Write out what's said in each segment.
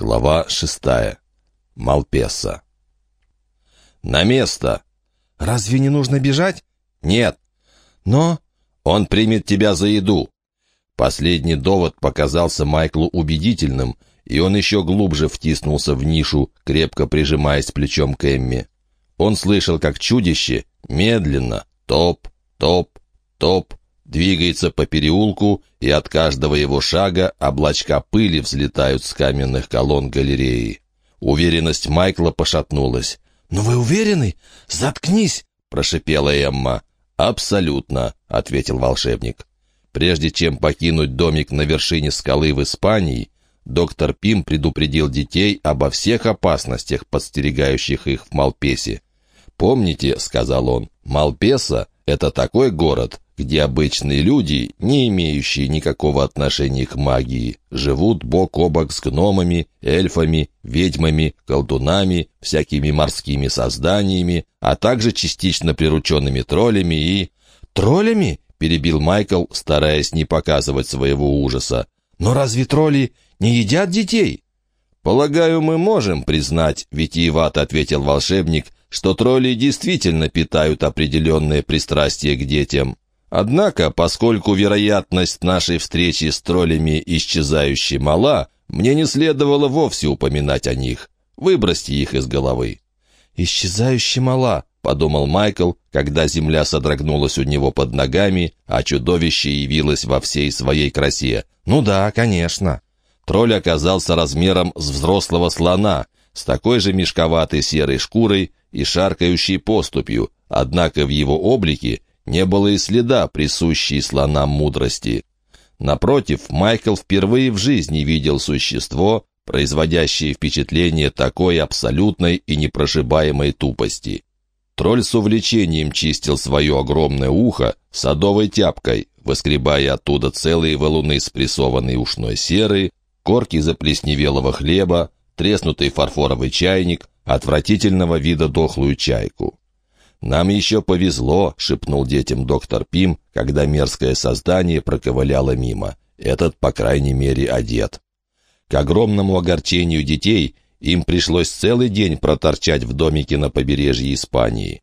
Глава шестая. Малпеса. «На место!» «Разве не нужно бежать?» «Нет». «Но...» «Он примет тебя за еду». Последний довод показался Майклу убедительным, и он еще глубже втиснулся в нишу, крепко прижимаясь плечом к Эмми. Он слышал, как чудище медленно, топ, топ, топ, двигается по переулку, и от каждого его шага облачка пыли взлетают с каменных колонн галереи. Уверенность Майкла пошатнулась. «Но вы уверены? Заткнись!» — прошипела Эмма. «Абсолютно», — ответил волшебник. Прежде чем покинуть домик на вершине скалы в Испании, доктор Пим предупредил детей обо всех опасностях, подстерегающих их в Малпесе. «Помните», — сказал он, — «Малпеса — это такой город, где обычные люди, не имеющие никакого отношения к магии, живут бок о бок с гномами, эльфами, ведьмами, колдунами, всякими морскими созданиями, а также частично прирученными троллями и... «Троллями?» — перебил Майкл, стараясь не показывать своего ужаса. «Но разве тролли не едят детей?» «Полагаю, мы можем признать», — витиевато ответил волшебник, что тролли действительно питают определенное пристрастие к детям. Однако, поскольку вероятность нашей встречи с троллями исчезающей мала, мне не следовало вовсе упоминать о них. Выбросьте их из головы. «Исчезающе мала», — подумал Майкл, когда земля содрогнулась у него под ногами, а чудовище явилось во всей своей красе. «Ну да, конечно». Тролль оказался размером с взрослого слона, с такой же мешковатой серой шкурой и шаркающей поступью, однако в его облике не было и следа присущей слонам мудрости. Напротив, Майкл впервые в жизни видел существо, производящее впечатление такой абсолютной и непрошибаемой тупости. Тролль с увлечением чистил свое огромное ухо садовой тяпкой, выскребая оттуда целые валуны спрессованной ушной серы, корки заплесневелого хлеба, треснутый фарфоровый чайник, отвратительного вида дохлую чайку. «Нам еще повезло», — шепнул детям доктор Пим, когда мерзкое создание проковыляло мимо. «Этот, по крайней мере, одет». К огромному огорчению детей им пришлось целый день проторчать в домике на побережье Испании.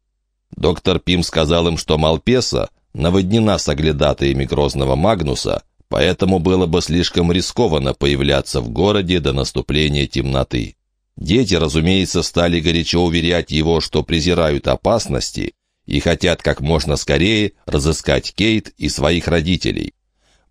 Доктор Пим сказал им, что Малпеса наводнена соглядатаями грозного Магнуса, поэтому было бы слишком рискованно появляться в городе до наступления темноты. Дети, разумеется, стали горячо уверять его, что презирают опасности и хотят как можно скорее разыскать Кейт и своих родителей.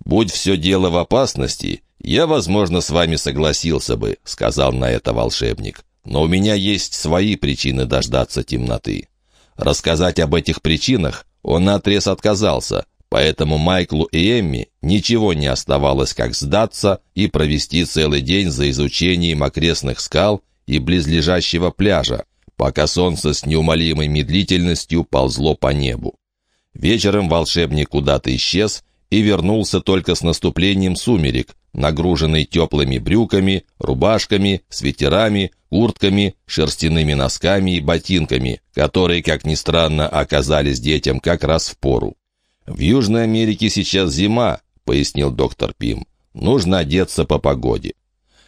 «Будь все дело в опасности, я, возможно, с вами согласился бы», — сказал на это волшебник. «Но у меня есть свои причины дождаться темноты». Рассказать об этих причинах он наотрез отказался, поэтому Майклу и Эмми ничего не оставалось, как сдаться и провести целый день за изучением окрестных скал и близлежащего пляжа, пока солнце с неумолимой медлительностью ползло по небу. Вечером волшебник куда-то исчез и вернулся только с наступлением сумерек, нагруженный теплыми брюками, рубашками, свитерами, куртками, шерстяными носками и ботинками, которые, как ни странно, оказались детям как раз в пору. «В Южной Америке сейчас зима», — пояснил доктор Пим. «Нужно одеться по погоде».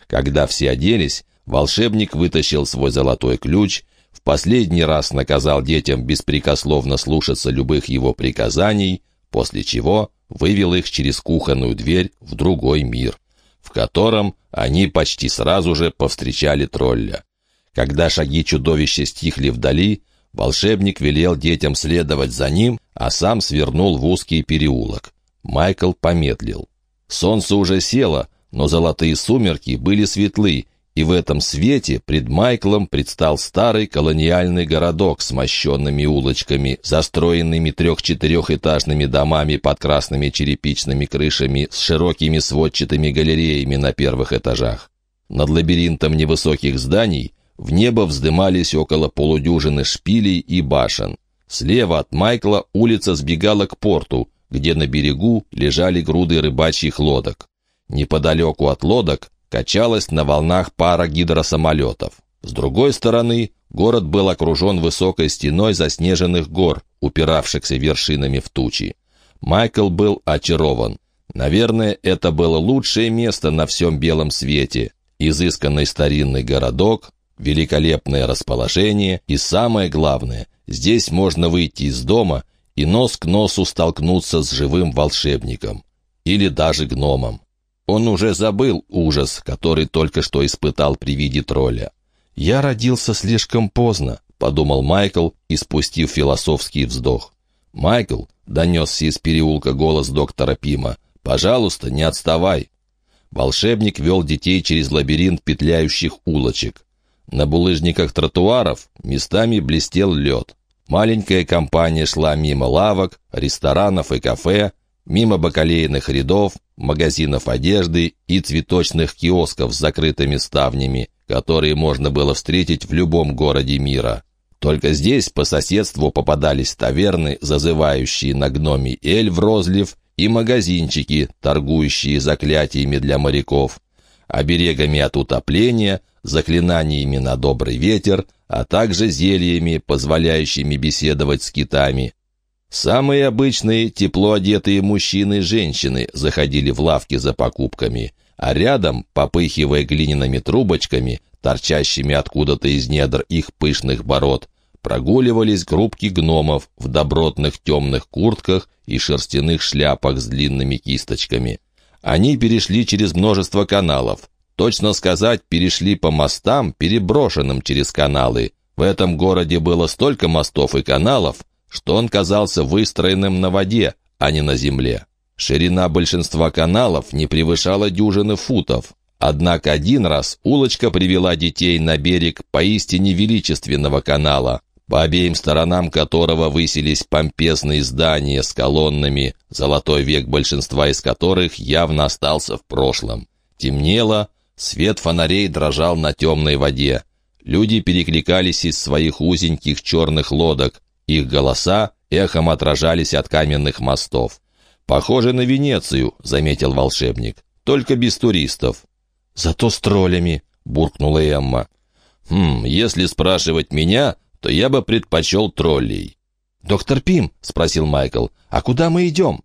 Когда все оделись, Волшебник вытащил свой золотой ключ, в последний раз наказал детям беспрекословно слушаться любых его приказаний, после чего вывел их через кухонную дверь в другой мир, в котором они почти сразу же повстречали тролля. Когда шаги чудовища стихли вдали, волшебник велел детям следовать за ним, а сам свернул в узкий переулок. Майкл помедлил. Солнце уже село, но золотые сумерки были светлы, и в этом свете пред Майклом предстал старый колониальный городок с мощенными улочками, застроенными трех-четырехэтажными домами под красными черепичными крышами с широкими сводчатыми галереями на первых этажах. Над лабиринтом невысоких зданий в небо вздымались около полудюжины шпилей и башен. Слева от Майкла улица сбегала к порту, где на берегу лежали груды рыбачьих лодок. Неподалеку от лодок качалась на волнах пара гидросамолетов. С другой стороны, город был окружен высокой стеной заснеженных гор, упиравшихся вершинами в тучи. Майкл был очарован. Наверное, это было лучшее место на всем белом свете. Изысканный старинный городок, великолепное расположение и, самое главное, здесь можно выйти из дома и нос к носу столкнуться с живым волшебником. Или даже гномом. Он уже забыл ужас, который только что испытал при виде тролля. «Я родился слишком поздно», — подумал Майкл, испустив философский вздох. «Майкл», — донесся из переулка голос доктора Пима, — «пожалуйста, не отставай». Волшебник вел детей через лабиринт петляющих улочек. На булыжниках тротуаров местами блестел лед. Маленькая компания шла мимо лавок, ресторанов и кафе, мимо бакалейных рядов, магазинов одежды и цветочных киосков с закрытыми ставнями, которые можно было встретить в любом городе мира. Только здесь по соседству попадались таверны, зазывающие на гноми эль в розлив, и магазинчики, торгующие заклятиями для моряков, оберегами от утопления, заклинаниями на добрый ветер, а также зельями, позволяющими беседовать с китами. Самые обычные тепло одетые мужчины и женщины заходили в лавки за покупками, а рядом, попыхивая глиняными трубочками, торчащими откуда-то из недр их пышных бород, прогуливались группки гномов в добротных темных куртках и шерстяных шляпах с длинными кисточками. Они перешли через множество каналов, Точно сказать, перешли по мостам, переброшенным через каналы. В этом городе было столько мостов и каналов, что он казался выстроенным на воде, а не на земле. Ширина большинства каналов не превышала дюжины футов. Однако один раз улочка привела детей на берег поистине величественного канала, по обеим сторонам которого высились помпезные здания с колоннами, золотой век большинства из которых явно остался в прошлом. Темнело, Свет фонарей дрожал на темной воде. Люди перекликались из своих узеньких черных лодок. Их голоса эхом отражались от каменных мостов. «Похоже на Венецию», — заметил волшебник. «Только без туристов». «Зато с троллями», — буркнула Эмма. «Хм, если спрашивать меня, то я бы предпочел троллей». «Доктор Пим», — спросил Майкл, — «а куда мы идем?»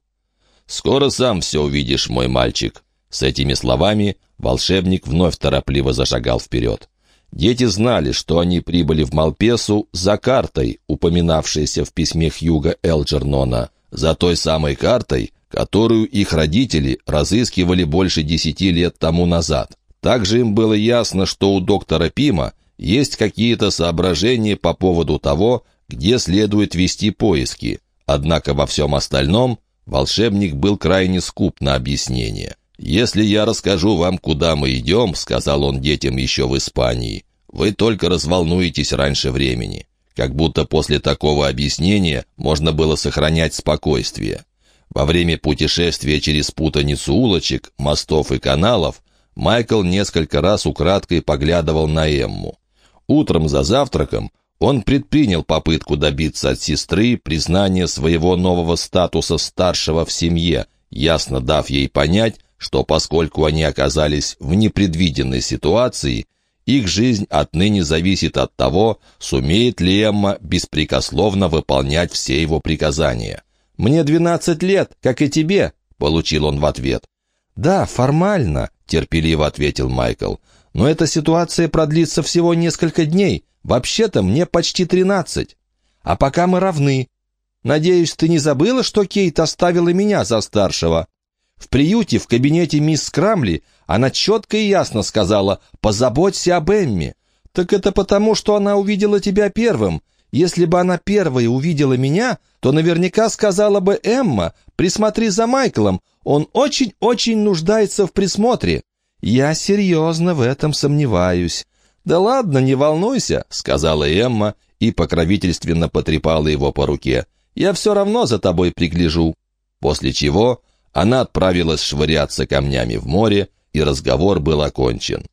«Скоро сам все увидишь, мой мальчик». С этими словами волшебник вновь торопливо зашагал вперед. Дети знали, что они прибыли в Малпесу за картой, упоминавшейся в письме Хьюга Элджернона, за той самой картой, которую их родители разыскивали больше десяти лет тому назад. Также им было ясно, что у доктора Пима есть какие-то соображения по поводу того, где следует вести поиски. Однако во всем остальном волшебник был крайне скуп на объяснение. «Если я расскажу вам, куда мы идем», — сказал он детям еще в Испании, «вы только разволнуетесь раньше времени». Как будто после такого объяснения можно было сохранять спокойствие. Во время путешествия через путаницу улочек, мостов и каналов Майкл несколько раз украдкой поглядывал на Эмму. Утром за завтраком он предпринял попытку добиться от сестры признания своего нового статуса старшего в семье, ясно дав ей понять, что поскольку они оказались в непредвиденной ситуации, их жизнь отныне зависит от того, сумеет ли Эмма беспрекословно выполнять все его приказания. «Мне двенадцать лет, как и тебе», — получил он в ответ. «Да, формально», — терпеливо ответил Майкл. «Но эта ситуация продлится всего несколько дней. Вообще-то мне почти тринадцать. А пока мы равны. Надеюсь, ты не забыла, что Кейт оставила меня за старшего?» В приюте, в кабинете мисс Крамли, она четко и ясно сказала «позаботься об Эмме». Так это потому, что она увидела тебя первым. Если бы она первой увидела меня, то наверняка сказала бы «Эмма, присмотри за Майклом, он очень-очень нуждается в присмотре». Я серьезно в этом сомневаюсь. «Да ладно, не волнуйся», — сказала Эмма и покровительственно потрепала его по руке. «Я все равно за тобой пригляжу». После чего она отправилась швыряться камнями в море, и разговор был окончен.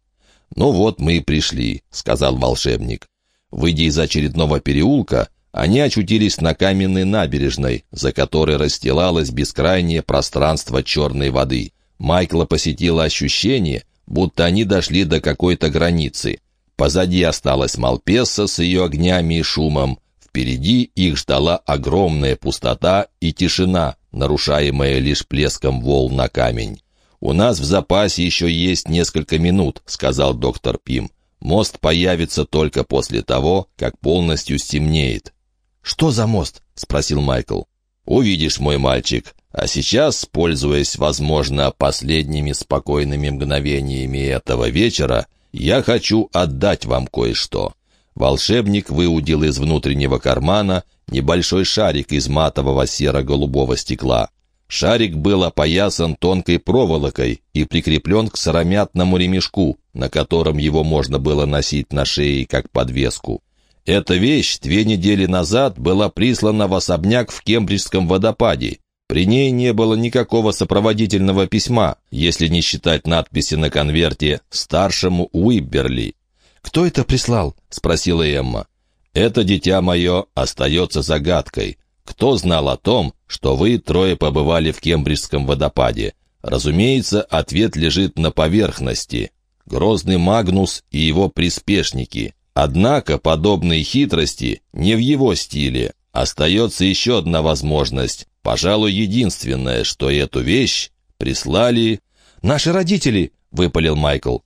«Ну вот мы и пришли», — сказал волшебник. Выйдя из очередного переулка, они очутились на каменной набережной, за которой расстилалось бескрайнее пространство черной воды. Майкла посетило ощущение, будто они дошли до какой-то границы. Позади осталась Малпесса с ее огнями и шумом, Впереди их ждала огромная пустота и тишина, нарушаемая лишь плеском волн на камень. «У нас в запасе еще есть несколько минут», — сказал доктор Пим. «Мост появится только после того, как полностью стемнеет». «Что за мост?» — спросил Майкл. «Увидишь, мой мальчик. А сейчас, пользуясь, возможно, последними спокойными мгновениями этого вечера, я хочу отдать вам кое-что». Волшебник выудил из внутреннего кармана небольшой шарик из матового серо-голубого стекла. Шарик был опоясан тонкой проволокой и прикреплен к сыромятному ремешку, на котором его можно было носить на шее как подвеску. Эта вещь две недели назад была прислана в особняк в Кембриджском водопаде. При ней не было никакого сопроводительного письма, если не считать надписи на конверте «Старшему Уибберли». «Кто это прислал?» — спросила Эмма. «Это, дитя мое, остается загадкой. Кто знал о том, что вы трое побывали в Кембриджском водопаде? Разумеется, ответ лежит на поверхности. Грозный Магнус и его приспешники. Однако подобные хитрости не в его стиле. Остается еще одна возможность, пожалуй, единственная, что эту вещь прислали... «Наши родители!» — выпалил Майкл.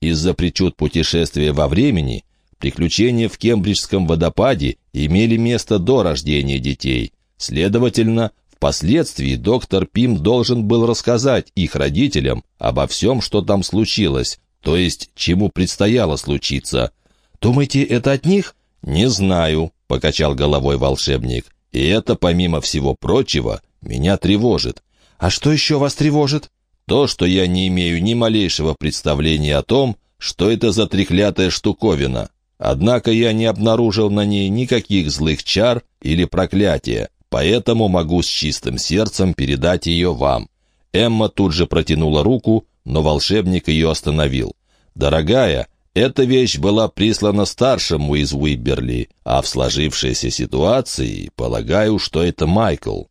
Из-за причуд путешествия во времени Приключения в Кембриджском водопаде имели место до рождения детей. Следовательно, впоследствии доктор Пим должен был рассказать их родителям обо всем, что там случилось, то есть чему предстояло случиться. «Думаете, это от них?» «Не знаю», — покачал головой волшебник. «И это, помимо всего прочего, меня тревожит». «А что еще вас тревожит?» «То, что я не имею ни малейшего представления о том, что это за треклятая штуковина. Однако я не обнаружил на ней никаких злых чар или проклятия, поэтому могу с чистым сердцем передать ее вам». Эмма тут же протянула руку, но волшебник ее остановил. «Дорогая, эта вещь была прислана старшему из Уиберли, а в сложившейся ситуации, полагаю, что это Майкл».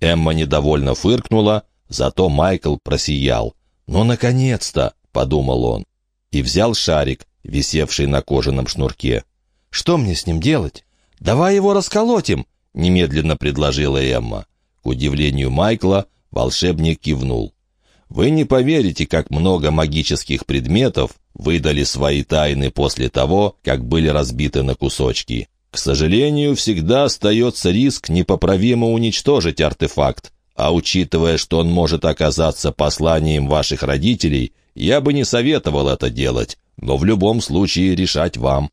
Эмма недовольно фыркнула, зато Майкл просиял. «Ну, наконец-то!» — подумал он. И взял шарик, висевший на кожаном шнурке. «Что мне с ним делать? Давай его расколотим!» — немедленно предложила Эмма. К удивлению Майкла, волшебник кивнул. «Вы не поверите, как много магических предметов выдали свои тайны после того, как были разбиты на кусочки. К сожалению, всегда остается риск непоправимо уничтожить артефакт, а учитывая, что он может оказаться посланием ваших родителей, я бы не советовал это делать но в любом случае решать вам».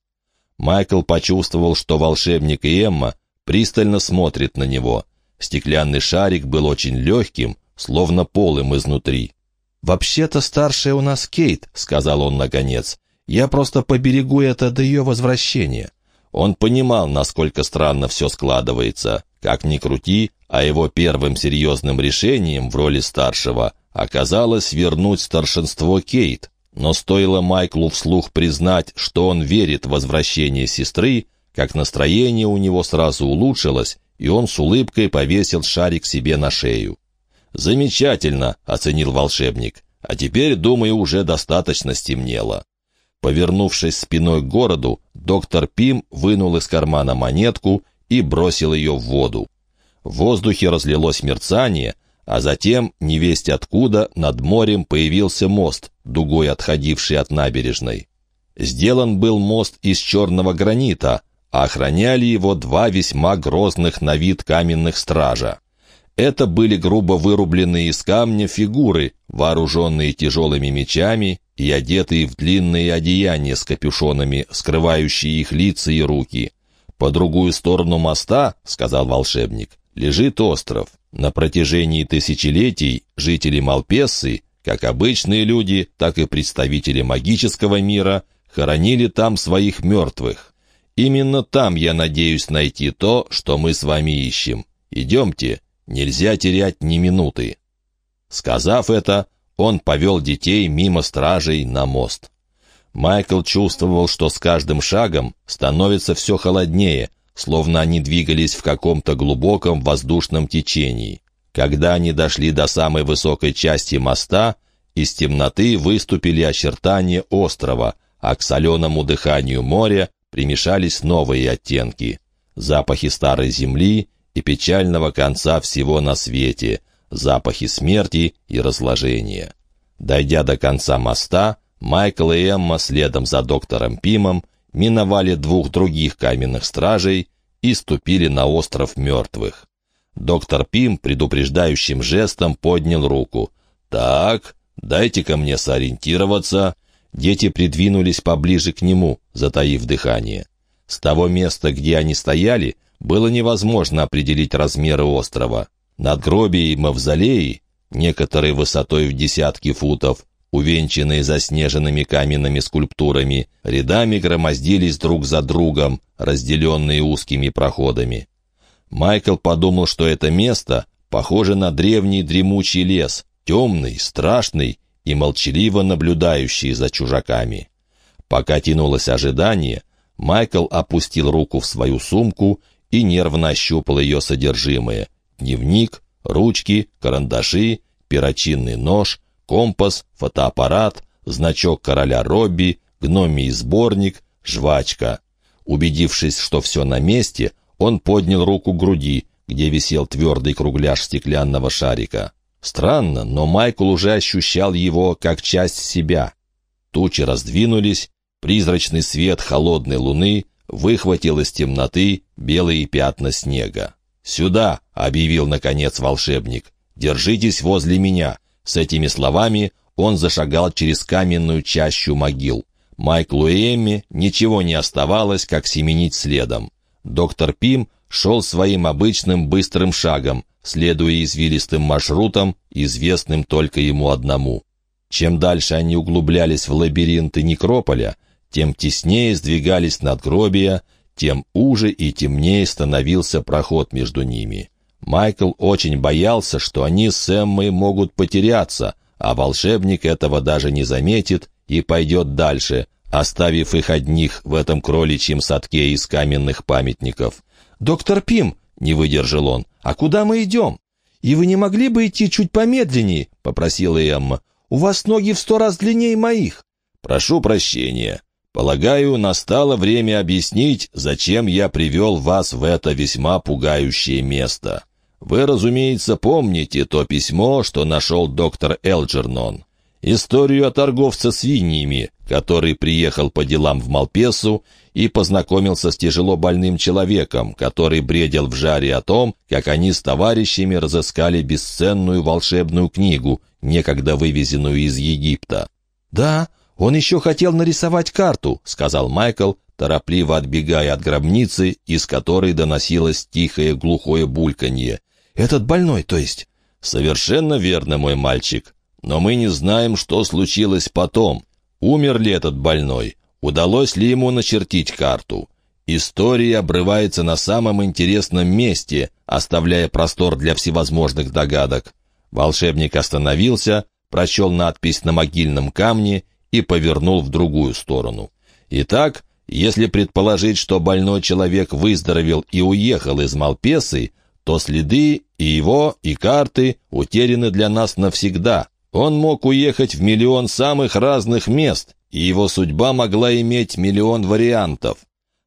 Майкл почувствовал, что волшебник и Эмма пристально смотрят на него. Стеклянный шарик был очень легким, словно полым изнутри. «Вообще-то старшая у нас Кейт», — сказал он наконец. «Я просто поберегу это до ее возвращения». Он понимал, насколько странно все складывается. Как ни крути, а его первым серьезным решением в роли старшего оказалось вернуть старшинство Кейт. Но стоило Майклу вслух признать, что он верит в возвращение сестры, как настроение у него сразу улучшилось, и он с улыбкой повесил шарик себе на шею. «Замечательно», — оценил волшебник. «А теперь, думаю, уже достаточно стемнело». Повернувшись спиной к городу, доктор Пим вынул из кармана монетку и бросил ее в воду. В воздухе разлилось мерцание, а затем, невесть откуда, над морем появился мост, дугой отходивший от набережной. Сделан был мост из черного гранита, а охраняли его два весьма грозных на вид каменных стража. Это были грубо вырубленные из камня фигуры, вооруженные тяжелыми мечами и одетые в длинные одеяния с капюшонами, скрывающие их лица и руки. «По другую сторону моста, — сказал волшебник, — лежит остров. На протяжении тысячелетий жители Малпессы, как обычные люди, так и представители магического мира, хоронили там своих мертвых. Именно там я надеюсь найти то, что мы с вами ищем. Идемте, нельзя терять ни минуты». Сказав это, он повел детей мимо стражей на мост. Майкл чувствовал, что с каждым шагом становится все холоднее — словно они двигались в каком-то глубоком воздушном течении. Когда они дошли до самой высокой части моста, из темноты выступили очертания острова, а к соленому дыханию моря примешались новые оттенки. Запахи старой земли и печального конца всего на свете, запахи смерти и разложения. Дойдя до конца моста, Майкл и Эмма следом за доктором Пимом миновали двух других каменных стражей и ступили на остров мертвых. Доктор Пим предупреждающим жестом поднял руку. «Так, дайте-ка мне сориентироваться». Дети придвинулись поближе к нему, затаив дыхание. С того места, где они стояли, было невозможно определить размеры острова. Надгробия и мавзолеи, некоторые высотой в десятки футов, увенчанные заснеженными каменными скульптурами, рядами громоздились друг за другом, разделенные узкими проходами. Майкл подумал, что это место похоже на древний дремучий лес, темный, страшный и молчаливо наблюдающий за чужаками. Пока тянулось ожидание, Майкл опустил руку в свою сумку и нервно ощупал ее содержимое. Дневник, ручки, карандаши, перочинный нож, компас, фотоаппарат, значок короля Робби, гномий сборник, жвачка. Убедившись, что все на месте, он поднял руку к груди, где висел твердый кругляш стеклянного шарика. Странно, но Майкл уже ощущал его как часть себя. Тучи раздвинулись, призрачный свет холодной луны выхватил из темноты белые пятна снега. «Сюда!» — объявил, наконец, волшебник. «Держитесь возле меня. С этими словами он зашагал через каменную чащу могил. Майклу и Эмми ничего не оставалось, как семенить следом. Доктор Пим шел своим обычным быстрым шагом, следуя извилистым маршрутам, известным только ему одному. Чем дальше они углублялись в лабиринты некрополя, тем теснее сдвигались надгробия, тем уже и темнее становился проход между ними. Майкл очень боялся, что они с Эммой могут потеряться, а волшебник этого даже не заметит и пойдет дальше, оставив их одних в этом кроличьем садке из каменных памятников. «Доктор Пим!» — не выдержал он. «А куда мы идем?» «И вы не могли бы идти чуть помедленнее?» — попросила Эмма. «У вас ноги в сто раз длиннее моих». «Прошу прощения. Полагаю, настало время объяснить, зачем я привел вас в это весьма пугающее место». Вы, разумеется, помните то письмо, что нашел доктор Элджернон. Историю о торговце свиньями, который приехал по делам в Малпесу и познакомился с тяжело больным человеком, который бредил в жаре о том, как они с товарищами разыскали бесценную волшебную книгу, некогда вывезенную из Египта. «Да, он еще хотел нарисовать карту», — сказал Майкл, торопливо отбегая от гробницы, из которой доносилось тихое глухое бульканье. Этот больной, то есть?» «Совершенно верно, мой мальчик. Но мы не знаем, что случилось потом. Умер ли этот больной? Удалось ли ему начертить карту? История обрывается на самом интересном месте, оставляя простор для всевозможных догадок. Волшебник остановился, прочел надпись на могильном камне и повернул в другую сторону. Итак, если предположить, что больной человек выздоровел и уехал из Малпесы, то следы и его, и карты утеряны для нас навсегда. Он мог уехать в миллион самых разных мест, и его судьба могла иметь миллион вариантов.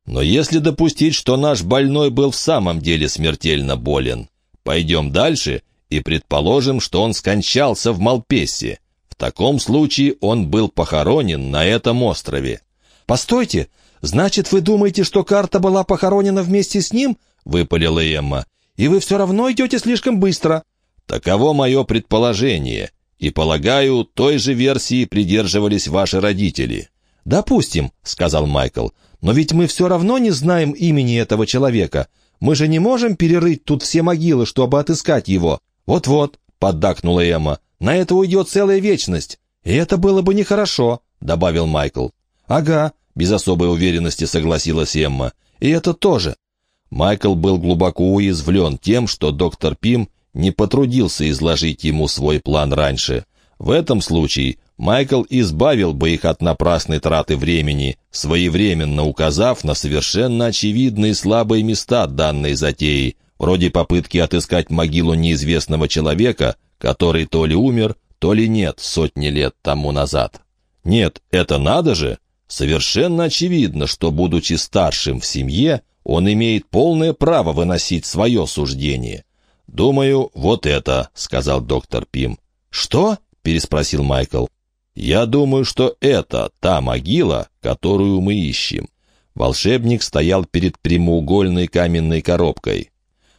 Но если допустить, что наш больной был в самом деле смертельно болен, пойдем дальше и предположим, что он скончался в Малпесе. В таком случае он был похоронен на этом острове. «Постойте, значит, вы думаете, что карта была похоронена вместе с ним?» — выпалила Эмма и вы все равно идете слишком быстро». «Таково мое предположение, и, полагаю, той же версии придерживались ваши родители». «Допустим», — сказал Майкл, «но ведь мы все равно не знаем имени этого человека. Мы же не можем перерыть тут все могилы, чтобы отыскать его». «Вот-вот», — поддакнула Эмма, «на это уйдет целая вечность». «И это было бы нехорошо», — добавил Майкл. «Ага», — без особой уверенности согласилась Эмма. «И это тоже. Майкл был глубоко уязвлен тем, что доктор Пим не потрудился изложить ему свой план раньше. В этом случае Майкл избавил бы их от напрасной траты времени, своевременно указав на совершенно очевидные слабые места данной затеи, вроде попытки отыскать могилу неизвестного человека, который то ли умер, то ли нет сотни лет тому назад. Нет, это надо же! Совершенно очевидно, что, будучи старшим в семье, он имеет полное право выносить свое суждение. «Думаю, вот это», — сказал доктор Пим. «Что?» — переспросил Майкл. «Я думаю, что это та могила, которую мы ищем». Волшебник стоял перед прямоугольной каменной коробкой.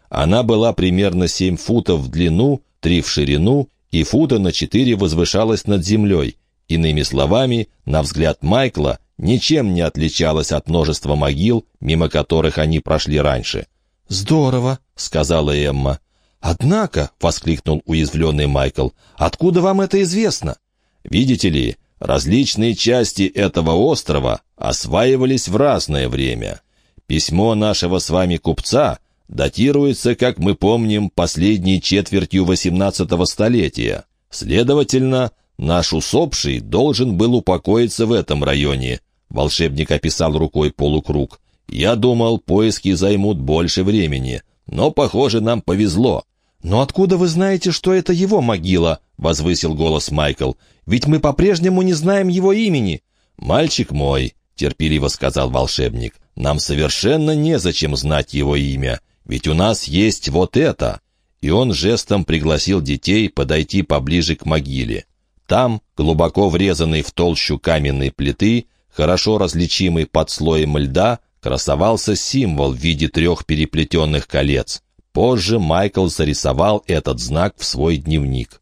Она была примерно семь футов в длину, три в ширину и фута на четыре возвышалась над землей. Иными словами, на взгляд Майкла, ничем не отличалась от множества могил, мимо которых они прошли раньше. «Здорово», — сказала Эмма. «Однако», — воскликнул уязвленный Майкл, — «откуда вам это известно?» «Видите ли, различные части этого острова осваивались в разное время. Письмо нашего с вами купца датируется, как мы помним, последней четвертью XVIII столетия. Следовательно, наш усопший должен был упокоиться в этом районе. Волшебник описал рукой полукруг. Я думал, поиски займут больше времени, но, похоже, нам повезло. «Но откуда вы знаете, что это его могила?» — возвысил голос Майкл. «Ведь мы по-прежнему не знаем его имени». «Мальчик мой», — терпеливо сказал волшебник, — «нам совершенно незачем знать его имя. Ведь у нас есть вот это!» И он жестом пригласил детей подойти поближе к могиле. Там, глубоко врезанный в толщу каменной плиты, хорошо различимый под слоем льда, красовался символ в виде трех переплетенных колец. Позже Майкл зарисовал этот знак в свой дневник.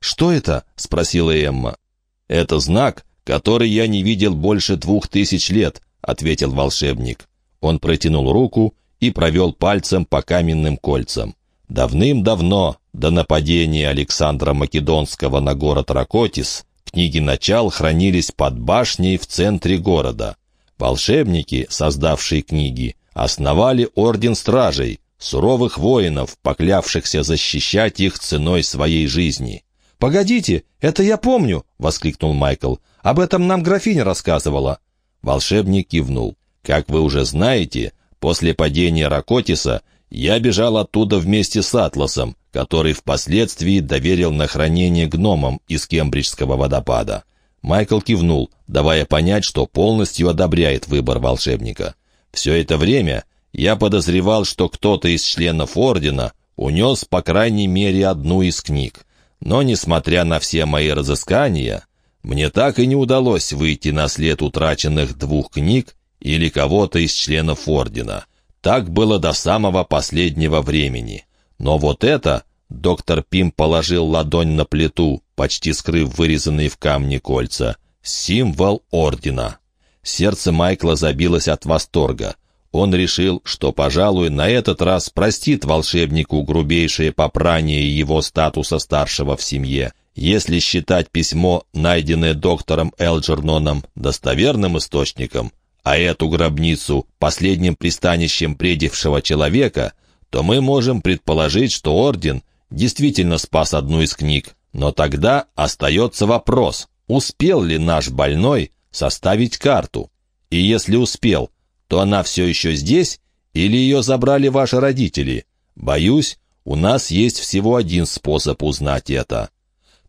«Что это?» — спросила Эмма. «Это знак, который я не видел больше двух тысяч лет», — ответил волшебник. Он протянул руку, и провел пальцем по каменным кольцам. Давным-давно, до нападения Александра Македонского на город Ракотис, книги начал хранились под башней в центре города. Волшебники, создавшие книги, основали орден стражей, суровых воинов, поклявшихся защищать их ценой своей жизни. «Погодите, это я помню!» — воскликнул Майкл. «Об этом нам графиня рассказывала». Волшебник кивнул. «Как вы уже знаете, После падения Ракотиса я бежал оттуда вместе с Атласом, который впоследствии доверил на хранение гномам из Кембриджского водопада. Майкл кивнул, давая понять, что полностью одобряет выбор волшебника. Все это время я подозревал, что кто-то из членов Ордена унес по крайней мере одну из книг. Но, несмотря на все мои разыскания, мне так и не удалось выйти на след утраченных двух книг или кого-то из членов ордена. Так было до самого последнего времени. Но вот это... Доктор Пим положил ладонь на плиту, почти скрыв вырезанные в камне кольца. Символ ордена. Сердце Майкла забилось от восторга. Он решил, что, пожалуй, на этот раз простит волшебнику грубейшее попрание его статуса старшего в семье. Если считать письмо, найденное доктором Элджерноном, достоверным источником, а эту гробницу последним пристанищем предившего человека, то мы можем предположить, что Орден действительно спас одну из книг. Но тогда остается вопрос, успел ли наш больной составить карту? И если успел, то она все еще здесь или ее забрали ваши родители? Боюсь, у нас есть всего один способ узнать это».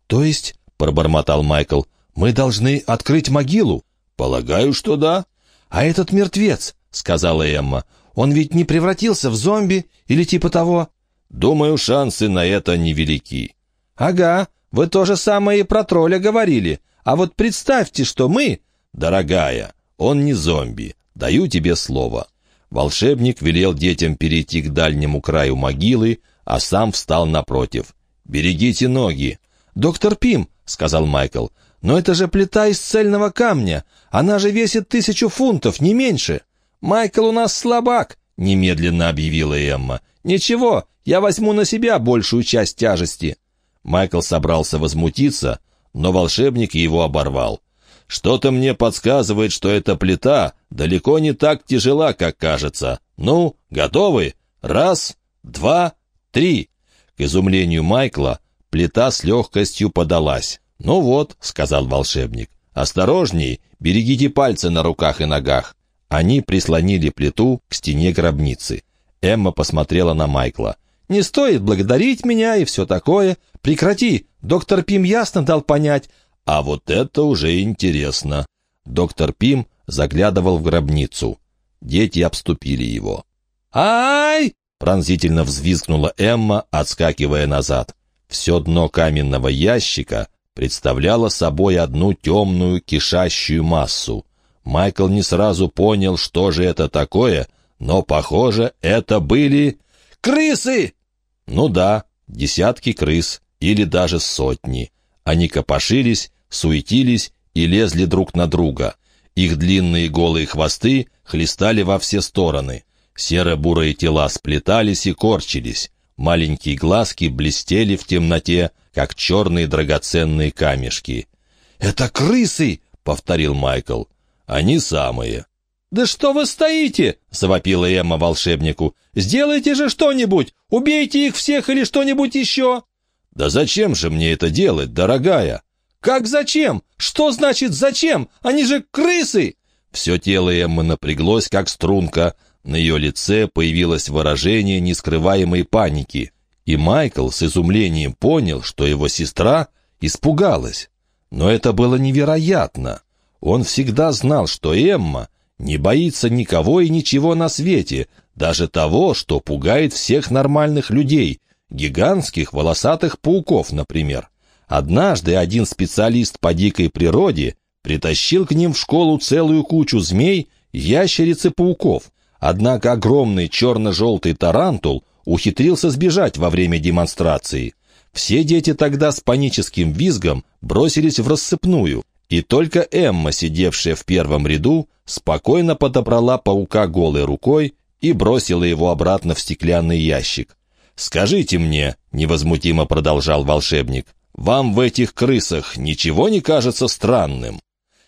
«То есть, — пробормотал Майкл, — мы должны открыть могилу?» «Полагаю, что да». «А этот мертвец», — сказала Эмма, — «он ведь не превратился в зомби или типа того?» «Думаю, шансы на это невелики». «Ага, вы то же самое и про тролля говорили. А вот представьте, что мы...» «Дорогая, он не зомби. Даю тебе слово». Волшебник велел детям перейти к дальнему краю могилы, а сам встал напротив. «Берегите ноги». «Доктор Пим», — сказал Майкл, «Но это же плита из цельного камня. Она же весит тысячу фунтов, не меньше». «Майкл у нас слабак», — немедленно объявила Эмма. «Ничего, я возьму на себя большую часть тяжести». Майкл собрался возмутиться, но волшебник его оборвал. «Что-то мне подсказывает, что эта плита далеко не так тяжела, как кажется. Ну, готовы? Раз, два, три!» К изумлению Майкла плита с легкостью подалась. «Ну вот», — сказал волшебник, — «осторожней, берегите пальцы на руках и ногах». Они прислонили плиту к стене гробницы. Эмма посмотрела на Майкла. «Не стоит благодарить меня и все такое. Прекрати, доктор Пим ясно дал понять». «А вот это уже интересно». Доктор Пим заглядывал в гробницу. Дети обступили его. «Ай!» — пронзительно взвизгнула Эмма, отскакивая назад. Все дно каменного ящика представляла собой одну темную кишащую массу. Майкл не сразу понял, что же это такое, но, похоже, это были... «Крысы!» Ну да, десятки крыс, или даже сотни. Они копошились, суетились и лезли друг на друга. Их длинные голые хвосты хлестали во все стороны. Серо-бурые тела сплетались и корчились. Маленькие глазки блестели в темноте, как черные драгоценные камешки. «Это крысы!» — повторил Майкл. «Они самые». «Да что вы стоите?» — завопила Эмма волшебнику. «Сделайте же что-нибудь! Убейте их всех или что-нибудь еще!» «Да зачем же мне это делать, дорогая?» «Как зачем? Что значит зачем? Они же крысы!» Все тело Эммы напряглось, как струнка. На ее лице появилось выражение нескрываемой паники. И Майкл с изумлением понял, что его сестра испугалась. Но это было невероятно. Он всегда знал, что Эмма не боится никого и ничего на свете, даже того, что пугает всех нормальных людей, гигантских волосатых пауков, например. Однажды один специалист по дикой природе притащил к ним в школу целую кучу змей, ящериц и пауков. Однако огромный черно-желтый тарантул ухитрился сбежать во время демонстрации. Все дети тогда с паническим визгом бросились в рассыпную, и только Эмма, сидевшая в первом ряду, спокойно подобрала паука голой рукой и бросила его обратно в стеклянный ящик. «Скажите мне», — невозмутимо продолжал волшебник, вам в этих крысах ничего не кажется странным?»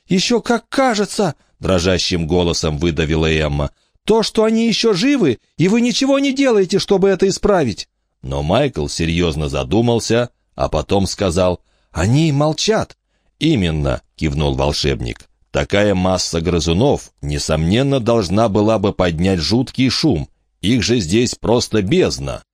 «Еще как кажется!» — дрожащим голосом выдавила Эмма. «То, что они еще живы, и вы ничего не делаете, чтобы это исправить!» Но Майкл серьезно задумался, а потом сказал «Они молчат!» «Именно!» — кивнул волшебник. «Такая масса грызунов, несомненно, должна была бы поднять жуткий шум. Их же здесь просто бездна!»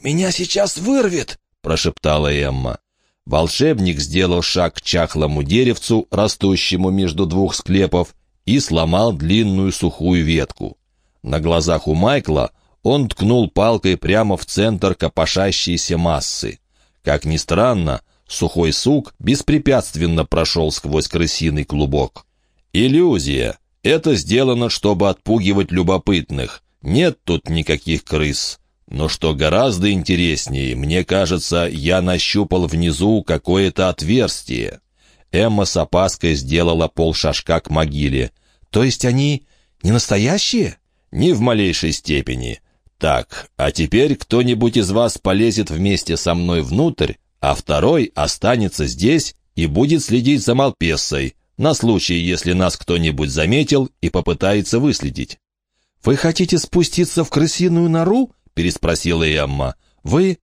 «Меня сейчас вырвет!» — прошептала Эмма. Волшебник сделал шаг к чахлому деревцу, растущему между двух склепов, и сломал длинную сухую ветку. На глазах у Майкла он ткнул палкой прямо в центр копошащейся массы. Как ни странно, сухой сук беспрепятственно прошел сквозь крысиный клубок. «Иллюзия. Это сделано, чтобы отпугивать любопытных. Нет тут никаких крыс. Но что гораздо интереснее, мне кажется, я нащупал внизу какое-то отверстие. Эмма с опаской сделала полшажка к могиле. То есть они не настоящие? Ни в малейшей степени. Так, а теперь кто-нибудь из вас полезет вместе со мной внутрь, а второй останется здесь и будет следить за Малпессой, на случай, если нас кто-нибудь заметил и попытается выследить. «Вы хотите спуститься в крысиную нору?» — переспросила Эмма. «Вы?»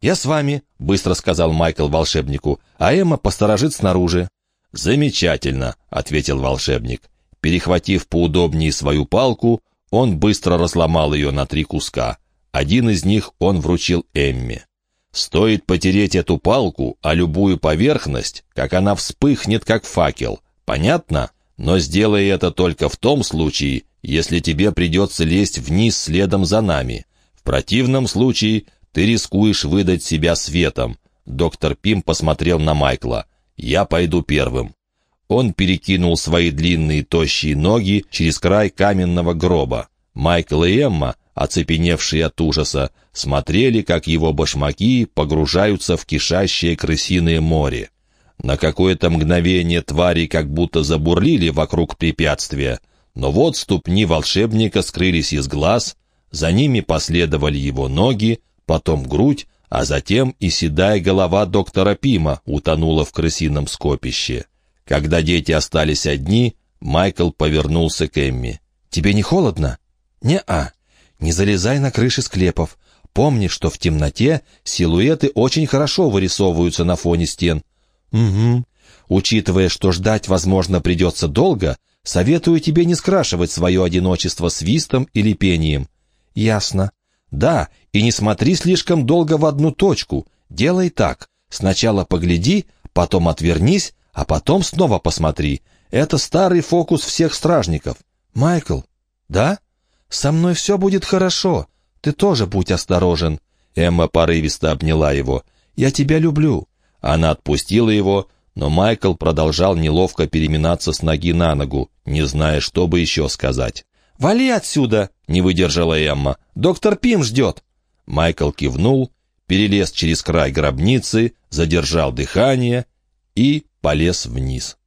«Я с вами», — быстро сказал Майкл волшебнику, «а Эмма посторожит снаружи». «Замечательно», — ответил волшебник. Перехватив поудобнее свою палку, он быстро разломал ее на три куска. Один из них он вручил Эмме. Стоит потереть эту палку, а любую поверхность, как она вспыхнет, как факел. Понятно? Но сделай это только в том случае, если тебе придется лезть вниз следом за нами. В противном случае ты рискуешь выдать себя светом. Доктор Пим посмотрел на Майкла. «Я пойду первым». Он перекинул свои длинные тощие ноги через край каменного гроба. Майкл и Эмма, оцепеневшие от ужаса, смотрели, как его башмаки погружаются в кишащее крысиное море. На какое-то мгновение твари как будто забурлили вокруг препятствия, но вот ступни волшебника скрылись из глаз, за ними последовали его ноги, потом грудь, а затем и седая голова доктора Пима утонула в крысином скопище. Когда дети остались одни, Майкл повернулся к Эмми. «Тебе не холодно?» «Не-а. Не залезай на крыши склепов. Помни, что в темноте силуэты очень хорошо вырисовываются на фоне стен». «Угу. Учитывая, что ждать, возможно, придется долго, советую тебе не скрашивать свое одиночество свистом или пением. «Ясно. Да, и не смотри слишком долго в одну точку. Делай так. Сначала погляди, потом отвернись, а потом снова посмотри. Это старый фокус всех стражников. Майкл, да? Со мной все будет хорошо. Ты тоже будь осторожен». Эмма порывисто обняла его. «Я тебя люблю». Она отпустила его, Но Майкл продолжал неловко переминаться с ноги на ногу, не зная, что бы еще сказать. «Вали отсюда!» — не выдержала Эмма. «Доктор Пим ждет!» Майкл кивнул, перелез через край гробницы, задержал дыхание и полез вниз.